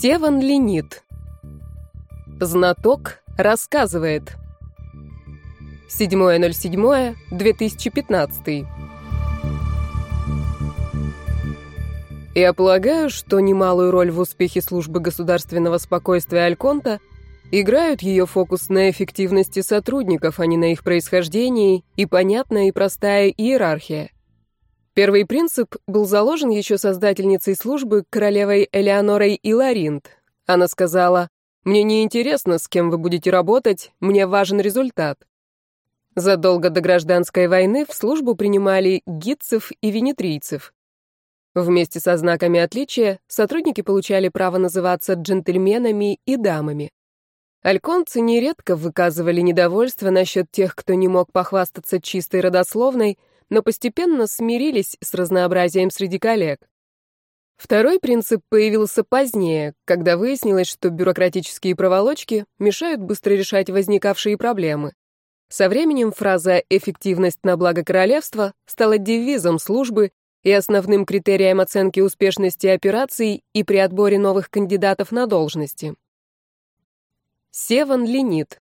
Севан Ленит. Знаток рассказывает. 7.07.2015. Я полагаю, что немалую роль в успехе службы государственного спокойствия Альконта играют ее фокус на эффективности сотрудников, а не на их происхождении, и понятная и простая иерархия. Первый принцип был заложен еще создательницей службы королевой Элеонорой Иларинт. Она сказала, «Мне не интересно, с кем вы будете работать, мне важен результат». Задолго до гражданской войны в службу принимали гидцев и венетрийцев. Вместе со знаками отличия сотрудники получали право называться джентльменами и дамами. Альконцы нередко выказывали недовольство насчет тех, кто не мог похвастаться чистой родословной, но постепенно смирились с разнообразием среди коллег. Второй принцип появился позднее, когда выяснилось, что бюрократические проволочки мешают быстро решать возникавшие проблемы. Со временем фраза «эффективность на благо королевства» стала девизом службы и основным критерием оценки успешности операций и при отборе новых кандидатов на должности. Севан ленит.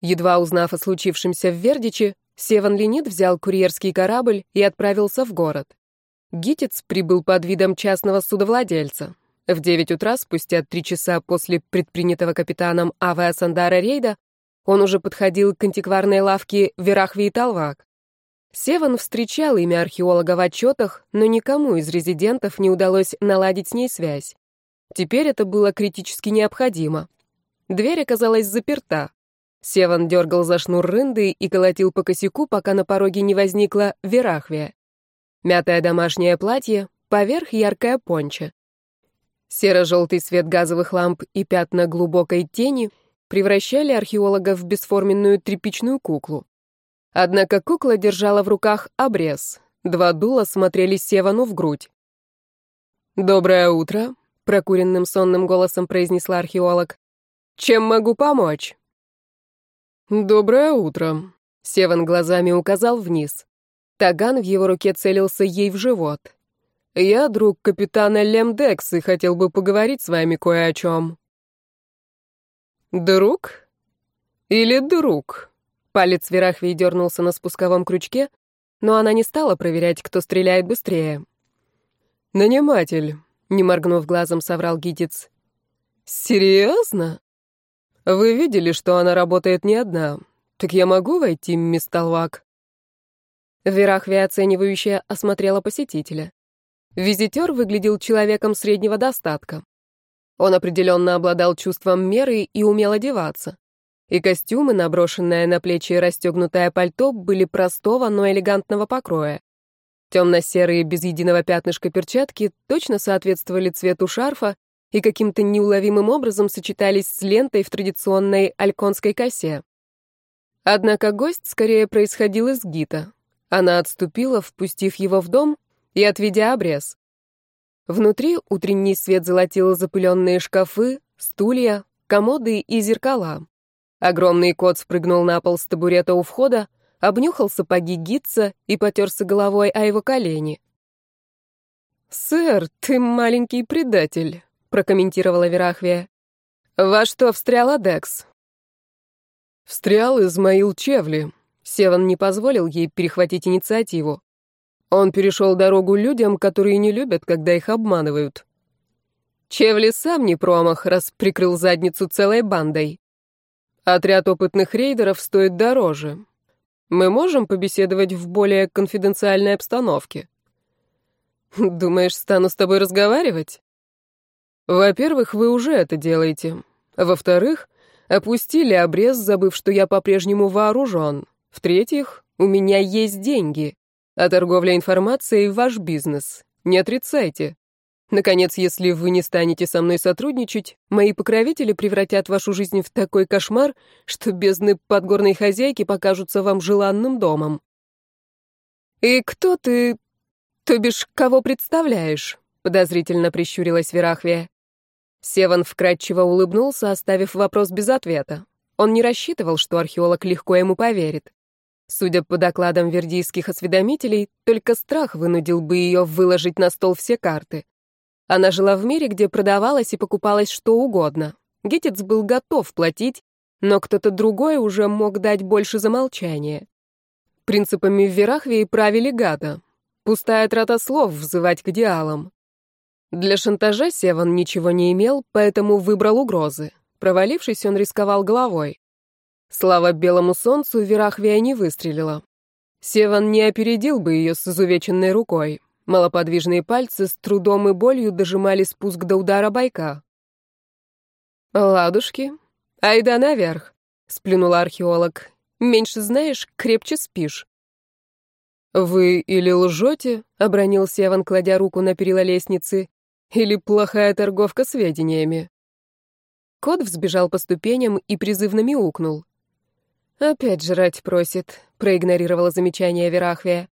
Едва узнав о случившемся в Вердиче, Севан Ленит взял курьерский корабль и отправился в город. Гитец прибыл под видом частного судовладельца. В 9 утра, спустя три часа после предпринятого капитаном Авиа Сандара рейда, он уже подходил к антикварной лавке Верахви и Талвак. Севан встречал имя археолога в отчетах, но никому из резидентов не удалось наладить с ней связь. Теперь это было критически необходимо. Дверь оказалась заперта. Севан дергал за шнур рынды и колотил по косяку, пока на пороге не возникла Верахвия. Мятое домашнее платье, поверх яркая понча. Серо-желтый свет газовых ламп и пятна глубокой тени превращали археолога в бесформенную тряпичную куклу. Однако кукла держала в руках обрез. Два дула смотрели Севану в грудь. «Доброе утро», — прокуренным сонным голосом произнесла археолог. «Чем могу помочь?» «Доброе утро», — Севан глазами указал вниз. Таган в его руке целился ей в живот. «Я друг капитана Лемдекс и хотел бы поговорить с вами кое о чем». «Друг? Или друг?» Палец Верахви дернулся на спусковом крючке, но она не стала проверять, кто стреляет быстрее. «Наниматель», — не моргнув глазом, соврал Гитец. «Серьезно?» Вы видели, что она работает не одна. Так я могу войти, мисс Толвак?» Верахви оценивающе осмотрела посетителя. Визитер выглядел человеком среднего достатка. Он определенно обладал чувством меры и умел одеваться. И костюмы, наброшенное на плечи расстегнутое пальто, были простого, но элегантного покроя. Темно-серые, без единого пятнышка перчатки точно соответствовали цвету шарфа и каким-то неуловимым образом сочетались с лентой в традиционной альконской косе. Однако гость скорее происходил из гита. Она отступила, впустив его в дом и отведя обрез. Внутри утренний свет золотил запыленные шкафы, стулья, комоды и зеркала. Огромный кот спрыгнул на пол с табурета у входа, обнюхал сапоги гидца и потерся головой о его колени. «Сэр, ты маленький предатель», прокомментировала Верахвия. «Во что встрял Адекс?» «Встрял Измаил Чевли». Севан не позволил ей перехватить инициативу. Он перешел дорогу людям, которые не любят, когда их обманывают. Чевли сам не промах, раз прикрыл задницу целой бандой. Отряд опытных рейдеров стоит дороже. Мы можем побеседовать в более конфиденциальной обстановке. Думаешь, стану с тобой разговаривать? Во-первых, вы уже это делаете. Во-вторых, опустили обрез, забыв, что я по-прежнему вооружен. В-третьих, у меня есть деньги. А торговля информацией — ваш бизнес. Не отрицайте. Наконец, если вы не станете со мной сотрудничать, мои покровители превратят вашу жизнь в такой кошмар, что бездны подгорной хозяйки покажутся вам желанным домом. «И кто ты, то бишь, кого представляешь?» — подозрительно прищурилась Верахвия. Севан вкратчиво улыбнулся, оставив вопрос без ответа. Он не рассчитывал, что археолог легко ему поверит. Судя по докладам вердийских осведомителей, только страх вынудил бы ее выложить на стол все карты. Она жила в мире, где продавалось и покупалось что угодно. Гитец был готов платить, но кто-то другой уже мог дать больше за молчание. Принципами в Верахвии правили гада. Пустая трата слов взывать к идеалам. Для шантажа Севан ничего не имел, поэтому выбрал угрозы. Провалившись, он рисковал головой. Слава белому солнцу, Верахвия не выстрелила. Севан не опередил бы ее с изувеченной рукой. Малоподвижные пальцы с трудом и болью дожимали спуск до удара байка. «Ладушки, айда наверх», — сплюнула археолог. «Меньше знаешь, крепче спишь». «Вы или лжете?» — обронил Севан, кладя руку на перила лестницы, «или плохая торговка сведениями». Кот взбежал по ступеням и призывно мяукнул. «Опять жрать просит», — проигнорировала замечание Верахвия.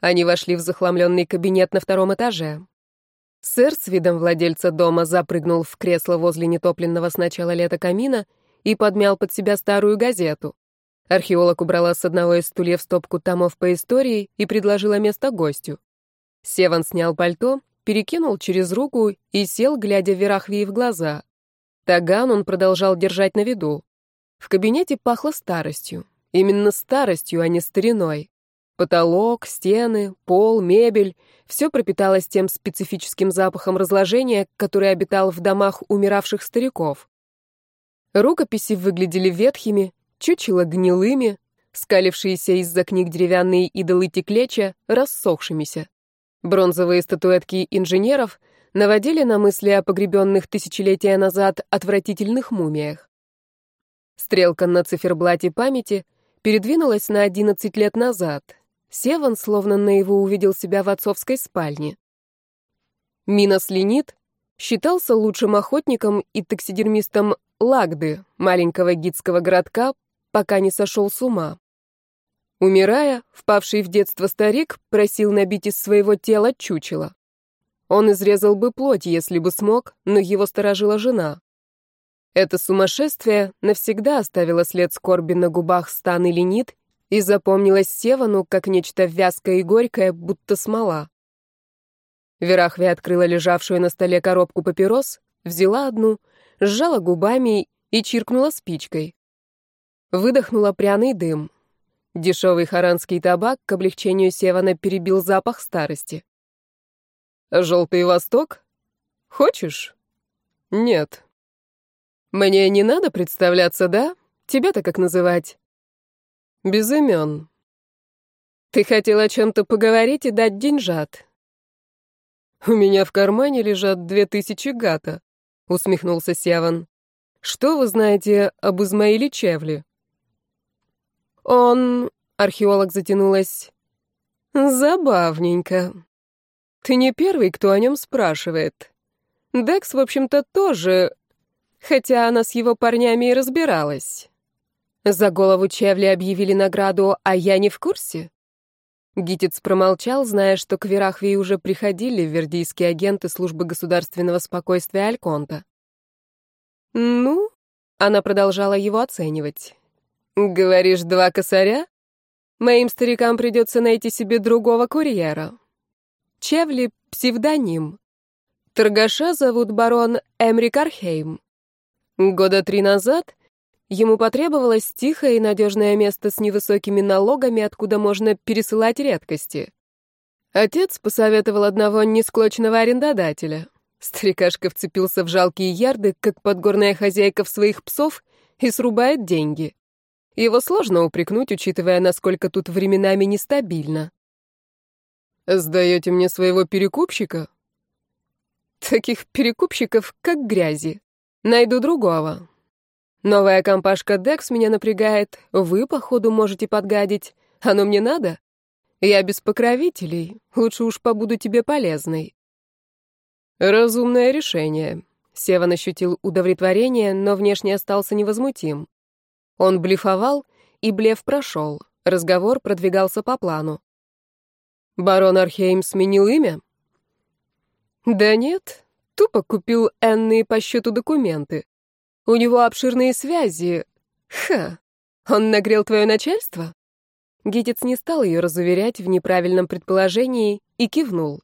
Они вошли в захламленный кабинет на втором этаже. Сэр с видом владельца дома запрыгнул в кресло возле нетопленного с начала лета камина и подмял под себя старую газету. Археолог убрала с одного из стульев стопку томов по истории и предложила место гостю. Севан снял пальто, перекинул через руку и сел, глядя Верахвии в глаза. Таган он продолжал держать на виду. В кабинете пахло старостью. Именно старостью, а не стариной. Потолок, стены, пол, мебель — все пропиталось тем специфическим запахом разложения, который обитал в домах умиравших стариков. Рукописи выглядели ветхими, чучело гнилыми, скалившиеся из-за книг деревянные идолы теклеча рассохшимися. Бронзовые статуэтки инженеров наводили на мысли о погребенных тысячелетия назад отвратительных мумиях. Стрелка на циферблате памяти передвинулась на 11 лет назад, Севан словно наяву увидел себя в отцовской спальне. Минос Ленит считался лучшим охотником и таксидермистом Лагды, маленького гидского городка, пока не сошел с ума. Умирая, впавший в детство старик просил набить из своего тела чучело. Он изрезал бы плоть, если бы смог, но его сторожила жена. Это сумасшествие навсегда оставило след скорби на губах Стан и Ленит и запомнилась Севану как нечто вязкое и горькое, будто смола. Верахви открыла лежавшую на столе коробку папирос, взяла одну, сжала губами и чиркнула спичкой. Выдохнула пряный дым. Дешевый харанский табак к облегчению Севана перебил запах старости. «Желтый Восток? Хочешь?» «Нет». «Мне не надо представляться, да? Тебя-то как называть?» Без имен. Ты хотел о чем-то поговорить и дать деньжат. У меня в кармане лежат две тысячи гата, усмехнулся Севан. Что вы знаете об Измаиле Чевле? Он... Археолог затянулась. Забавненько. Ты не первый, кто о нем спрашивает. Декс, в общем-то, тоже, хотя она с его парнями и разбиралась. За голову Чевли объявили награду, а я не в курсе? Гитец промолчал, зная, что к Верахвии уже приходили вердийские агенты службы государственного спокойствия Альконта. «Ну?» — она продолжала его оценивать. «Говоришь, два косаря? Моим старикам придется найти себе другого курьера. Чевли — псевдоним. Торгаша зовут барон Эмрик Архейм. Года три назад Ему потребовалось тихое и надежное место с невысокими налогами, откуда можно пересылать редкости. Отец посоветовал одного несклочного арендодателя. Старикашка вцепился в жалкие ярды, как подгорная хозяйка в своих псов, и срубает деньги. Его сложно упрекнуть, учитывая, насколько тут временами нестабильно. «Сдаете мне своего перекупщика?» «Таких перекупщиков, как грязи. Найду другого. Новая компашка Декс меня напрягает. Вы, походу, можете подгадить. Оно мне надо? Я без покровителей. Лучше уж побуду тебе полезной. Разумное решение. Севан ощутил удовлетворение, но внешне остался невозмутим. Он блефовал, и блеф прошел. Разговор продвигался по плану. Барон Архейм сменил имя? Да нет, тупо купил энные по счету документы. У него обширные связи. Ха, он нагрел твое начальство? Гитец не стал ее разуверять в неправильном предположении и кивнул.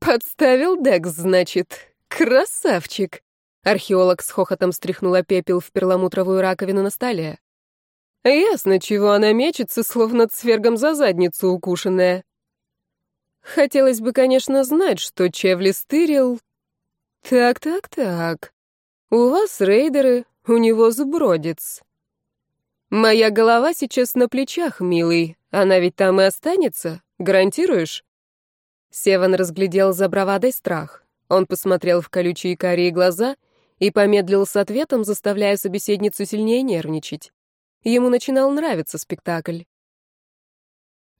Подставил Декс, значит. Красавчик. Археолог с хохотом стряхнула пепел в перламутровую раковину на столе. Ясно, чего она мечется, словно цвергом за задницу укушенная. Хотелось бы, конечно, знать, что Чевли стырил. Так, так, так. У вас рейдеры, у него сбродец. Моя голова сейчас на плечах, милый. Она ведь там и останется, гарантируешь? Севан разглядел за бравадой страх. Он посмотрел в колючие карие глаза и помедлил с ответом, заставляя собеседницу сильнее нервничать. Ему начинал нравиться спектакль.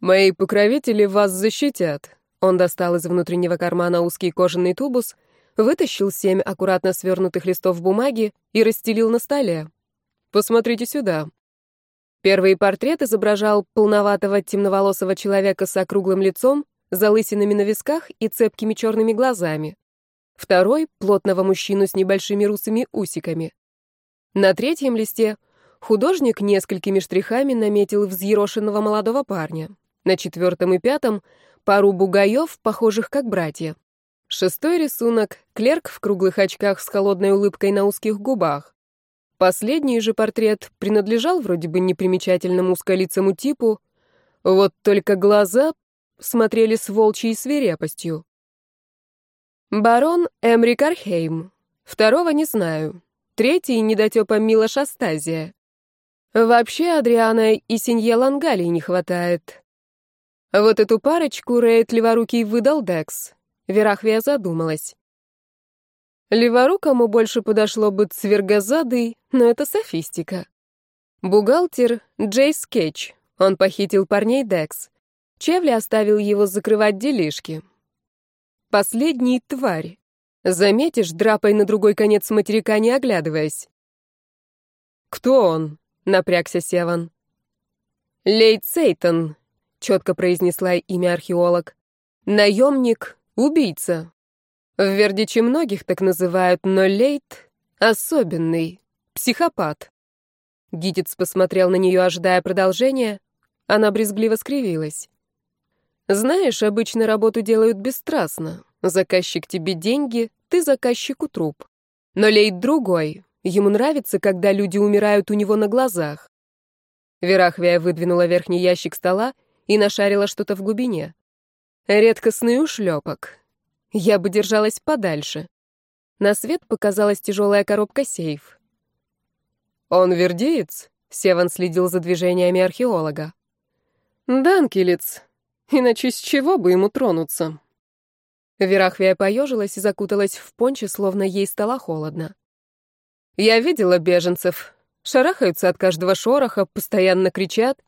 «Мои покровители вас защитят». Он достал из внутреннего кармана узкий кожаный тубус, вытащил семь аккуратно свернутых листов бумаги и расстелил на столе. «Посмотрите сюда». Первый портрет изображал полноватого темноволосого человека с округлым лицом, залысинами на висках и цепкими черными глазами. Второй — плотного мужчину с небольшими русыми усиками. На третьем листе художник несколькими штрихами наметил взъерошенного молодого парня. На четвертом и пятом — пару бугаев, похожих как братья. Шестой рисунок — клерк в круглых очках с холодной улыбкой на узких губах. Последний же портрет принадлежал вроде бы непримечательному узколицому типу, вот только глаза смотрели с волчьей свирепостью. Барон Эмрик Архейм. Второго не знаю. Третий — недотепа Мила Астазия. Вообще Адриана и Синье Лангалии не хватает. Вот эту парочку Рейд Леворукий выдал Декс. Верахвия задумалась. Леворукому больше подошло бы цвергозадый, но это софистика. Бухгалтер Джей Скетч. Он похитил парней Декс. Чевли оставил его закрывать делишки. Последний — тварь. Заметишь, драпай на другой конец материка, не оглядываясь. «Кто он?» — напрягся Севан. «Лейт Сейтон», — четко произнесла имя археолог. «Наемник, убийца. В Вердиче многих так называют, но Лейт — особенный, психопат». Гитец посмотрел на нее, ожидая продолжения. Она брезгливо скривилась. Знаешь, обычно работу делают бесстрастно. Заказчик тебе деньги, ты заказчику труп. Но Лейд другой. Ему нравится, когда люди умирают у него на глазах. Верахвия выдвинула верхний ящик стола и нашарила что-то в глубине. Редкостный ушлепок. Я бы держалась подальше. На свет показалась тяжелая коробка-сейф. «Он вердеец?» — Севан следил за движениями археолога. «Данкелец», Иначе с чего бы ему тронуться? Верахвия поежилась и закуталась в понче, словно ей стало холодно. Я видела беженцев. Шарахаются от каждого шороха, постоянно кричат.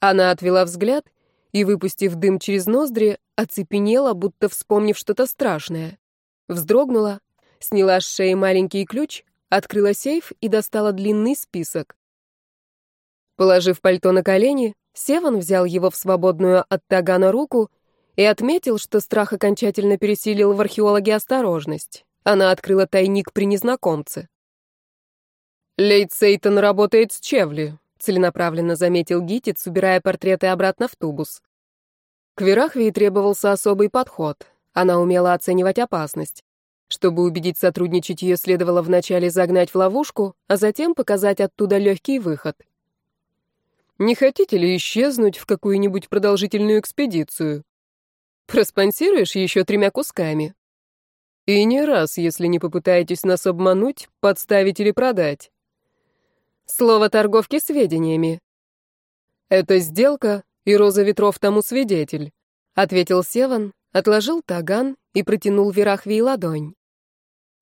Она отвела взгляд и, выпустив дым через ноздри, оцепенела, будто вспомнив что-то страшное. Вздрогнула, сняла с шеи маленький ключ, открыла сейф и достала длинный список. Положив пальто на колени, Севан взял его в свободную от тагана руку и отметил, что страх окончательно пересилил в археологе осторожность. Она открыла тайник при незнакомце. «Лейт Сейтон работает с Чевли», — целенаправленно заметил Гитец, убирая портреты обратно в тубус. К Верахвии требовался особый подход. Она умела оценивать опасность. Чтобы убедить сотрудничать, ее следовало вначале загнать в ловушку, а затем показать оттуда легкий выход — не хотите ли исчезнуть в какую-нибудь продолжительную экспедицию? Проспонсируешь еще тремя кусками. И не раз, если не попытаетесь нас обмануть, подставить или продать. Слово торговки сведениями. Это сделка, и Роза Ветров тому свидетель, ответил Севан, отложил таган и протянул Верахвии ладонь.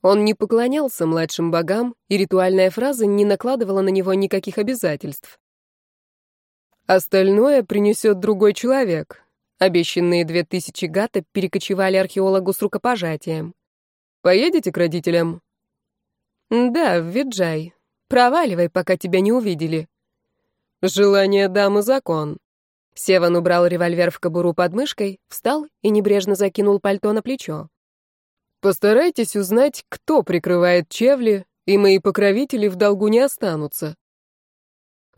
Он не поклонялся младшим богам, и ритуальная фраза не накладывала на него никаких обязательств. Остальное принесет другой человек. Обещанные две тысячи гата перекочевали археологу с рукопожатием. Поедете к родителям? Да, в Виджай. Проваливай, пока тебя не увидели. Желание дамы закон. Севан убрал револьвер в кобуру под мышкой, встал и небрежно закинул пальто на плечо. Постарайтесь узнать, кто прикрывает Чевли, и мои покровители в долгу не останутся.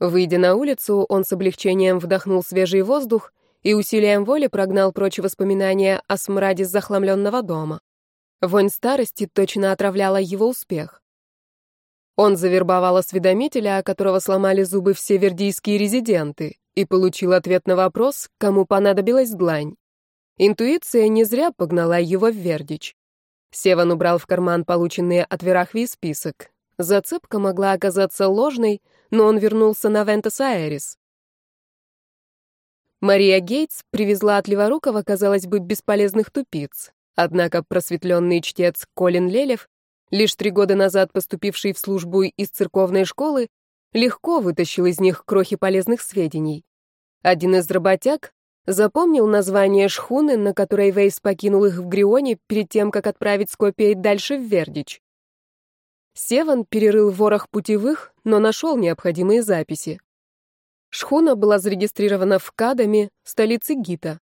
Выйдя на улицу, он с облегчением вдохнул свежий воздух и усилием воли прогнал прочь воспоминания о смраде захламленного дома. Вонь старости точно отравляла его успех. Он завербовал осведомителя, которого сломали зубы все вердийские резиденты, и получил ответ на вопрос, кому понадобилась длань. Интуиция не зря погнала его в Вердич. Севан убрал в карман полученные от Верахви список. Зацепка могла оказаться ложной, но он вернулся на Вентас-Аэрис. Мария Гейтс привезла от Леворукова, казалось бы, бесполезных тупиц. Однако просветленный чтец Колин Лелев лишь три года назад поступивший в службу из церковной школы, легко вытащил из них крохи полезных сведений. Один из работяг запомнил название шхуны, на которой Вейс покинул их в Грионе перед тем, как отправить Скопией дальше в Вердич. Севан перерыл ворох путевых, но нашел необходимые записи. Шхуна была зарегистрирована в Кадаме, столице Гита.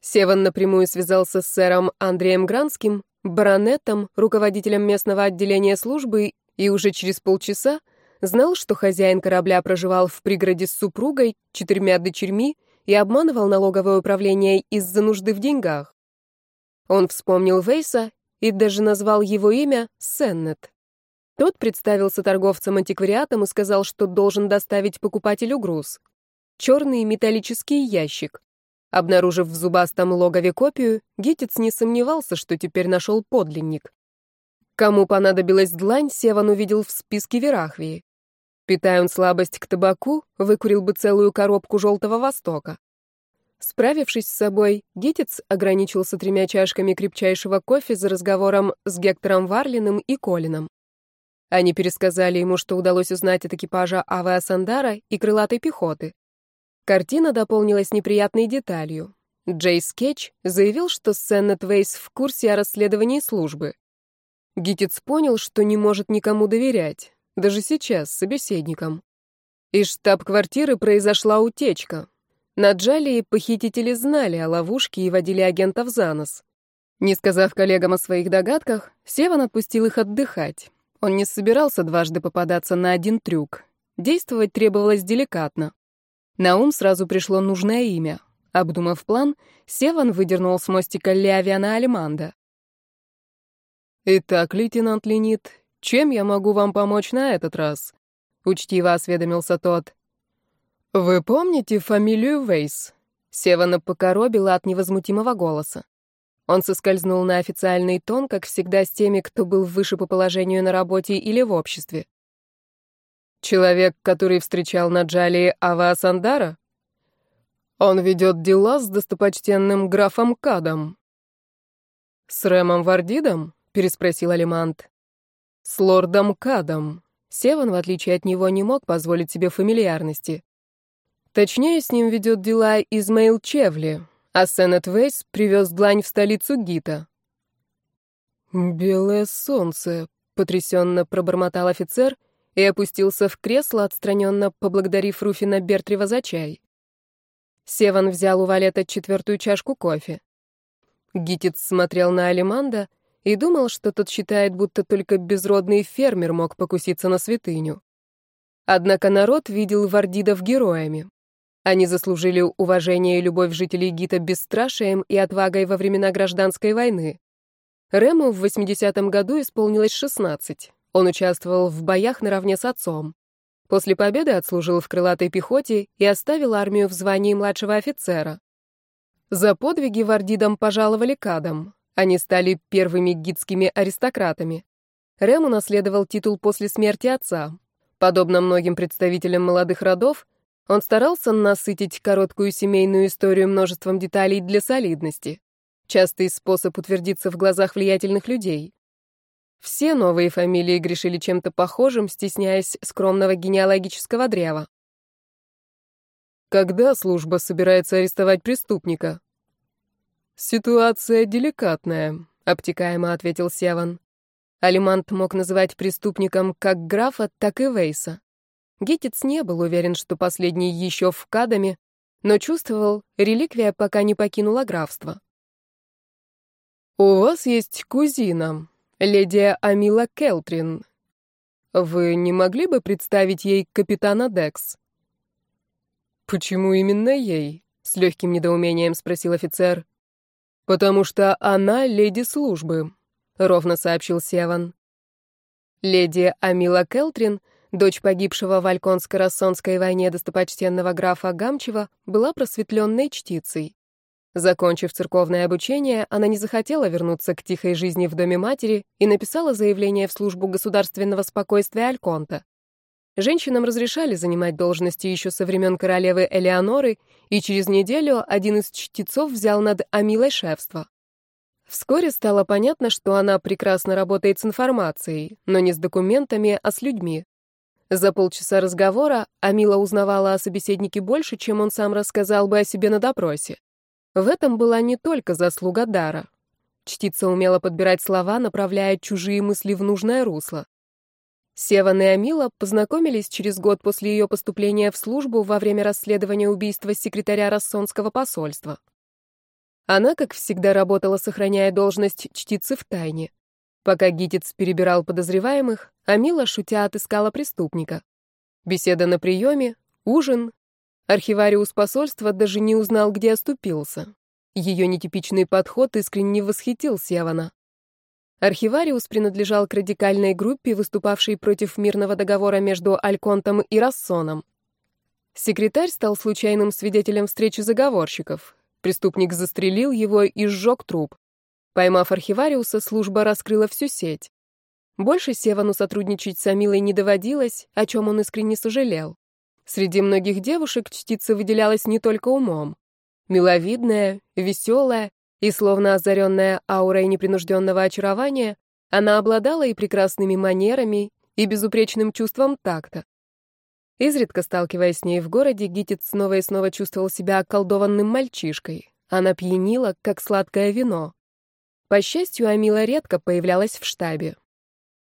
Севан напрямую связался с сэром Андреем Гранским, баронетом, руководителем местного отделения службы, и уже через полчаса знал, что хозяин корабля проживал в пригороде с супругой, четырьмя дочерьми и обманывал налоговое управление из-за нужды в деньгах. Он вспомнил Вейса и даже назвал его имя Сеннет. Тот представился торговцем антиквариатом и сказал, что должен доставить покупателю груз. Черный металлический ящик. Обнаружив в зубастом логове копию, Гитец не сомневался, что теперь нашел подлинник. Кому понадобилась длань, Севан увидел в списке Верахвии. Питая он слабость к табаку, выкурил бы целую коробку Желтого Востока. Справившись с собой, Гитец ограничился тремя чашками крепчайшего кофе за разговором с Гектором Варлиным и Колином. Они пересказали ему, что удалось узнать от экипажа авиасандара и крылатой пехоты. Картина дополнилась неприятной деталью. Джей Скетч заявил, что Сеннет Вейс в курсе о расследовании службы. Гитец понял, что не может никому доверять, даже сейчас, собеседникам. Из штаб-квартиры произошла утечка. На Джалии похитители знали о ловушке и водили агентов за нос. Не сказав коллегам о своих догадках, Севан отпустил их отдыхать. Он не собирался дважды попадаться на один трюк. Действовать требовалось деликатно. На ум сразу пришло нужное имя. Обдумав план, Севан выдернул с мостика Леавиана Алиманда. «Итак, лейтенант Ленит, чем я могу вам помочь на этот раз?» — учтиво осведомился тот. «Вы помните фамилию Вейс?» Севана покоробила от невозмутимого голоса. Он соскользнул на официальный тон, как всегда с теми, кто был выше по положению на работе или в обществе. Человек, который встречал на Джалии Ава Сандара? Он ведет дела с достопочтенным графом Кадом. С Рэмом Вардидом? переспросил Алимант. С лордом Кадом. Севан, в отличие от него, не мог позволить себе фамильярности. Точнее, с ним ведет дела Измаил Чевли, а Сеннет Вейс привез длань в столицу Гита. «Белое солнце», — потрясенно пробормотал офицер — и опустился в кресло, отстраненно поблагодарив Руфина Бертрева за чай. Севан взял у Валета четвертую чашку кофе. Гитец смотрел на Алиманда и думал, что тот считает, будто только безродный фермер мог покуситься на святыню. Однако народ видел вардидов героями. Они заслужили уважение и любовь жителей Гита бесстрашием и отвагой во времена гражданской войны. Рему в 80-м году исполнилось 16. Он участвовал в боях наравне с отцом. После победы отслужил в крылатой пехоте и оставил армию в звании младшего офицера. За подвиги вардидам пожаловали кадам. Они стали первыми гидскими аристократами. Рэм унаследовал титул после смерти отца. Подобно многим представителям молодых родов, он старался насытить короткую семейную историю множеством деталей для солидности. Частый способ утвердиться в глазах влиятельных людей. Все новые фамилии грешили чем-то похожим, стесняясь скромного генеалогического древа. Когда служба собирается арестовать преступника? Ситуация деликатная, обтекаемо ответил Севан. Алимант мог называть преступником как графа, так и Вейса. Гетец не был уверен, что последний еще в Кадаме, но чувствовал, реликвия пока не покинула графство. «У вас есть кузина», леди Амила Келтрин. Вы не могли бы представить ей капитана Декс? Почему именно ей? — с легким недоумением спросил офицер. «Потому что она леди службы», — ровно сообщил Севан. Леди Амила Келтрин, дочь погибшего в Альконско-Рассонской войне достопочтенного графа Гамчева, была просветленной чтицей. Закончив церковное обучение, она не захотела вернуться к тихой жизни в доме матери и написала заявление в службу государственного спокойствия Альконта. Женщинам разрешали занимать должности еще со времен королевы Элеоноры, и через неделю один из чтецов взял над Амилой шефство. Вскоре стало понятно, что она прекрасно работает с информацией, но не с документами, а с людьми. За полчаса разговора Амила узнавала о собеседнике больше, чем он сам рассказал бы о себе на допросе. В этом была не только заслуга дара. Чтица умела подбирать слова, направляя чужие мысли в нужное русло. Севан и Амила познакомились через год после ее поступления в службу во время расследования убийства секретаря Рассонского посольства. Она, как всегда, работала, сохраняя должность чтицы в тайне. Пока Гитец перебирал подозреваемых, Амила, шутя, отыскала преступника. Беседа на приеме, ужин, Архивариус посольства даже не узнал, где оступился. Ее нетипичный подход искренне восхитил Севана. Архивариус принадлежал к радикальной группе, выступавшей против мирного договора между Альконтом и Рассоном. Секретарь стал случайным свидетелем встречи заговорщиков. Преступник застрелил его и сжег труп. Поймав архивариуса, служба раскрыла всю сеть. Больше Севану сотрудничать с Амилой не доводилось, о чем он искренне сожалел. Среди многих девушек чтица выделялась не только умом. Миловидная, веселая и словно озаренная аурой непринужденного очарования, она обладала и прекрасными манерами, и безупречным чувством такта. Изредка сталкиваясь с ней в городе, Гитец снова и снова чувствовал себя околдованным мальчишкой. Она пьянила, как сладкое вино. По счастью, Амила редко появлялась в штабе.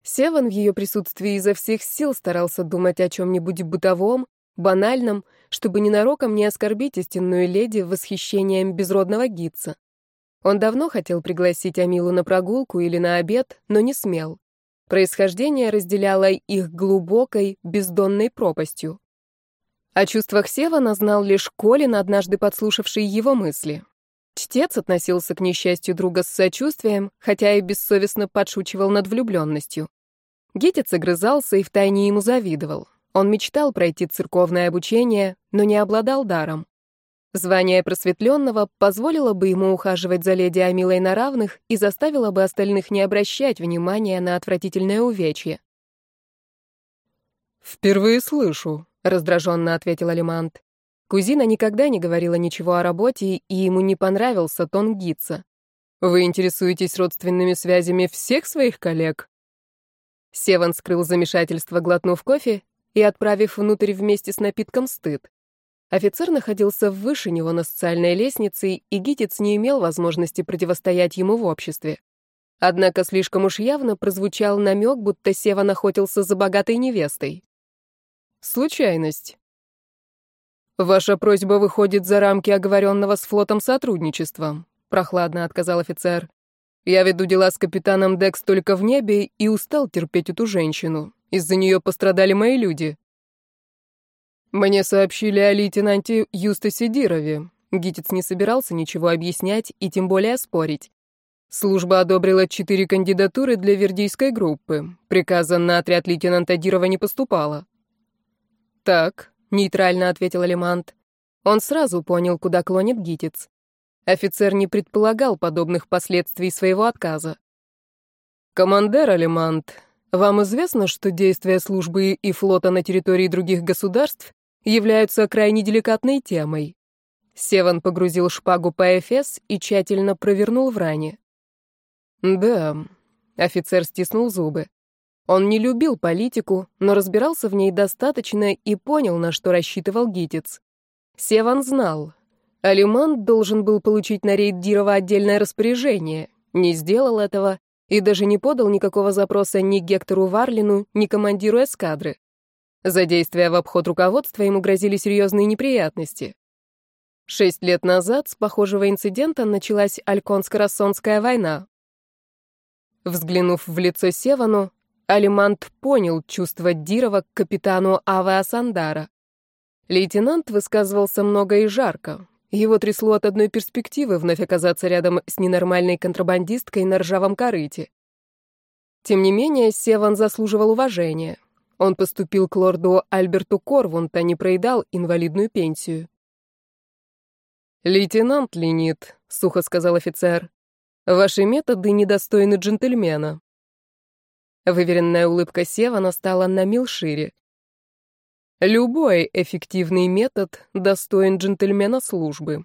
Севан в ее присутствии изо всех сил старался думать о чем-нибудь бытовом, банальном, чтобы ненароком не оскорбить истинную леди восхищением безродного гидца. Он давно хотел пригласить Амилу на прогулку или на обед, но не смел. Происхождение разделяло их глубокой, бездонной пропастью. О чувствах Севана знал лишь Колин, однажды подслушавший его мысли. Чтец относился к несчастью друга с сочувствием, хотя и бессовестно подшучивал над влюбленностью. Гитец огрызался и втайне ему завидовал. Он мечтал пройти церковное обучение, но не обладал даром. Звание просветленного позволило бы ему ухаживать за леди Амилой на равных и заставило бы остальных не обращать внимания на отвратительное увечье. «Впервые слышу», — раздраженно ответил Алимант. Кузина никогда не говорила ничего о работе, и ему не понравился тон Гитца. «Вы интересуетесь родственными связями всех своих коллег?» Севан скрыл замешательство, глотнув кофе, и отправив внутрь вместе с напитком стыд. Офицер находился выше него на социальной лестнице, и Гитец не имел возможности противостоять ему в обществе. Однако слишком уж явно прозвучал намек, будто Сева находился за богатой невестой. Случайность. Ваша просьба выходит за рамки оговоренного с флотом сотрудничества, прохладно отказал офицер. Я веду дела с капитаном Декс только в небе и устал терпеть эту женщину. Из-за нее пострадали мои люди. Мне сообщили о лейтенанте Юстасе Дирове. Гитец не собирался ничего объяснять и тем более спорить. Служба одобрила четыре кандидатуры для вердийской группы. Приказа на отряд лейтенанта Дирова не поступало. «Так», — нейтрально ответил Алимант. Он сразу понял, куда клонит Гитец. Офицер не предполагал подобных последствий своего отказа. «Командер Алимант, вам известно, что действия службы и флота на территории других государств являются крайне деликатной темой. Севан погрузил шпагу по эфес и тщательно провернул в ране. Да, офицер стиснул зубы. Он не любил политику, но разбирался в ней достаточно и понял, на что рассчитывал Гитец. Севан знал. Алиман должен был получить на рейд Дирова отдельное распоряжение. Не сделал этого и даже не подал никакого запроса ни Гектору Варлину, ни командиру эскадры. За действия в обход руководства ему грозили серьезные неприятности. Шесть лет назад с похожего инцидента началась Альконско-Рассонская война. Взглянув в лицо Севану, Алимант понял чувство Дирова к капитану Аве Асандара. Лейтенант высказывался много и жарко. Его трясло от одной перспективы вновь оказаться рядом с ненормальной контрабандисткой на ржавом корыте. Тем не менее, Севан заслуживал уважения. Он поступил к лорду Альберту Корвунт, а не проедал инвалидную пенсию. «Лейтенант Ленит», — сухо сказал офицер, — «ваши методы недостойны джентльмена». Выверенная улыбка Севана стала на мил шире. Любой эффективный метод достоин джентльмена службы.